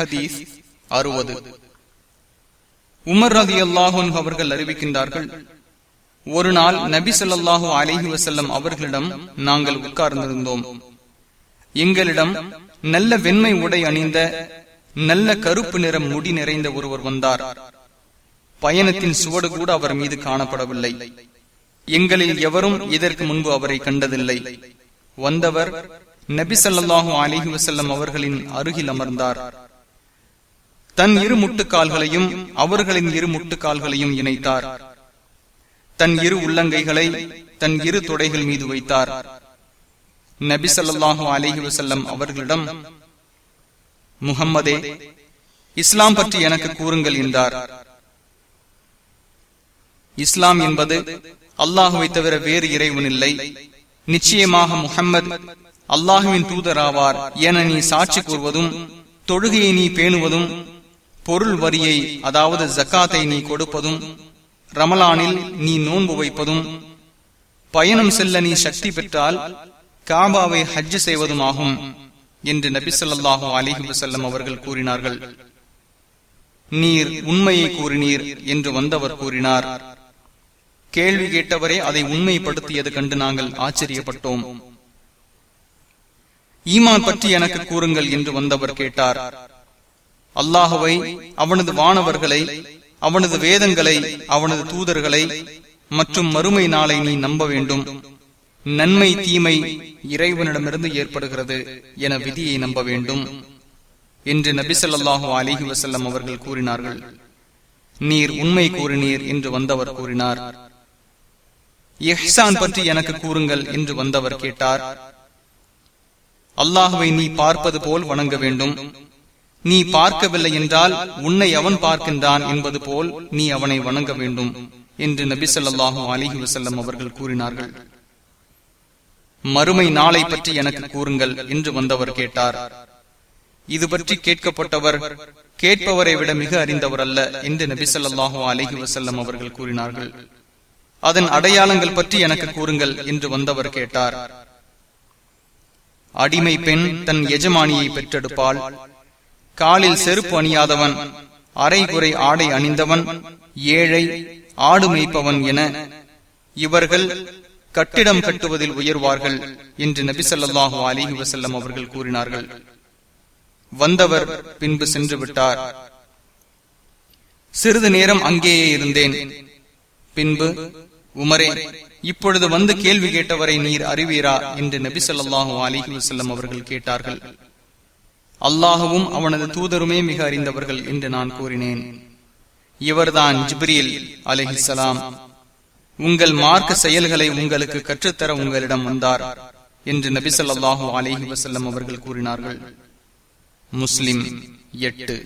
ஹதீஸ் அறுபது. உமர் ரதி அல்லாஹூன் அவர்கள் அறிவிக்கின்றார்கள் ஒரு நாள் நபி சொல்லாஹு அலஹி வசல்லம் அவர்களிடம் நாங்கள் உட்கார்ந்திருந்தோம். எங்களிடம் நல்ல வெண்மை உடை அணிந்த நல்ல கருப்பு நிறம் முடி நிறைந்த ஒருவர் வந்தார். பயணத்தின் சுவடு கூட அவர் மீது காணப்படவில்லை. எங்களில் எவரும் இதற்கு முன்பு அவரை கண்டதில்லை. வந்தவர் நபி ஸல்லல்லாஹு அலிஹி வசல்லம் அவர்களின் அருகில் அமர்ந்தார். தன் இரு முட்டுக்கால்களையும் அவர்களின் இரு முட்டுக்கால்களையும் இணைத்தார். தன் இரு உள்ளங்கைகளை தன் இரு தொடைகள் மீது வைத்தார். நபி ஸல்லல்லாஹு அலஹி வசல்லம் அவர்களிடம் முகம்மதே இஸ்லாம் பற்றி எனக்கு கூறுங்கள் என்றார். இஸ்லாம் என்பது அல்லாஹுவை தவிர வேறு இறைவன் இல்லை. நிச்சயமாக முகம்மது அல்லாஹுவின் தூதராவார் என நீ சாட்சி கூறுவதும் தொழுகையை நீ பேணுவதும் பொருள் வரியை அதாவது ஜக்காத்தை நீ கொடுப்பதும் ரமலானில் நீ நோன்பு வைப்பதும் பயணம் செல்ல நீ சக்தி பெற்றால் காபாவை ஹஜ்ஜு செய்வதும் ஆகும் என்று நபி சொல்லாஹு அலிஹி வசல்லம் அவர்கள் கூறினார்கள். நீர் உண்மையை கூறினீர் என்று வந்தவர் கூறினார். கேள்வி கேட்டவரே அதை உண்மைப்படுத்தியது கண்டு நாங்கள் ஆச்சரியப்பட்டோம். ஈமான் பற்றி எனக்கு கூறுங்கள் என்று வந்தவர் கேட்டார். அல்லாஹுவை அவனது வானவர்களை அவனது வேதங்களை அவனது தூதர்களை மற்றும் மறுமை நாளை நீ நம்ப வேண்டும். நன்மை தீமை இறைவனிடமிருந்து ஏற்படுகிறது என விதியை நம்ப வேண்டும் என்று நபிசல்லாஹு அலிஹி வசல்லம் அவர்கள் கூறினார்கள். நீர் உண்மை கூறினீர் என்று வந்தவர் கூறினார். எஹ்சான் பற்றி எனக்கு கூறுங்கள் என்று வந்தவர் கேட்டார். அல்லாஹுவை நீ பார்ப்பது போல் வணங்க வேண்டும். நீ பார்க்கவில்லை என்றால் உன்னை அவன் பார்க்கின்றான் என்பது போல் நீ அவனை வணங்க வேண்டும் என்று நபி சொல்லாஹு அலிஹி வசல்லம் அவர்கள் கூறினார்கள். மறுமை நாளை பற்றி எனக்கு கூறுங்கள் என்று வந்தவர் கேட்டார். இது பற்றி கேட்கப்பட்டவர் கேட்பவரை விட மிக அறிந்தவர் அல்ல என்று நபி சொல்லாஹு அலிஹி வசல்லம் அவர்கள் கூறினார்கள். அதன் அடையாளங்கள் பற்றி எனக்கு கூறுங்கள் என்று வந்தவர் கேட்டார். அடிமை பெண் தன் எஜமானியை பெற்றெடுப்பாள் காலில் செருப்பு அணியாதவன் அரை குறை ஆடை அணிந்தவன் ஏழை ஆடு மேய்ப்பவன் என இவர்கள் கட்டிடம் கட்டுவதில் உயர்வார்கள் என்று நபி சொல்லாஹு அலிஹி வசல்லம் அவர்கள் கூறினார்கள். வந்தவர் பின்பு சென்று விட்டார். சிறிது நேரம் அங்கேயே இருந்தேன். பின்பு உமரே இப்பொழுது வந்து கேள்வி கேட்டவரை நீர் அறிவீரா? என்று நபி சொல்லாஹு அலிஹி வசல்லம் அவர்கள் கேட்டார்கள். அல்லாஹுவும் அவனது தூதருமே மிக அறிந்தவர்கள் என்று நான் கூறினேன். இவர்தான் ஜிப்ரியல் அலிஹிசலாம் உங்கள் மார்க்க செயல்களை உங்களுக்கு கற்றுத்தர உங்களிடம் வந்தார் என்று நபி சொல்லாஹு அலிஹி வசல்லம் அவர்கள் கூறினார்கள். முஸ்லிம் எட்டு.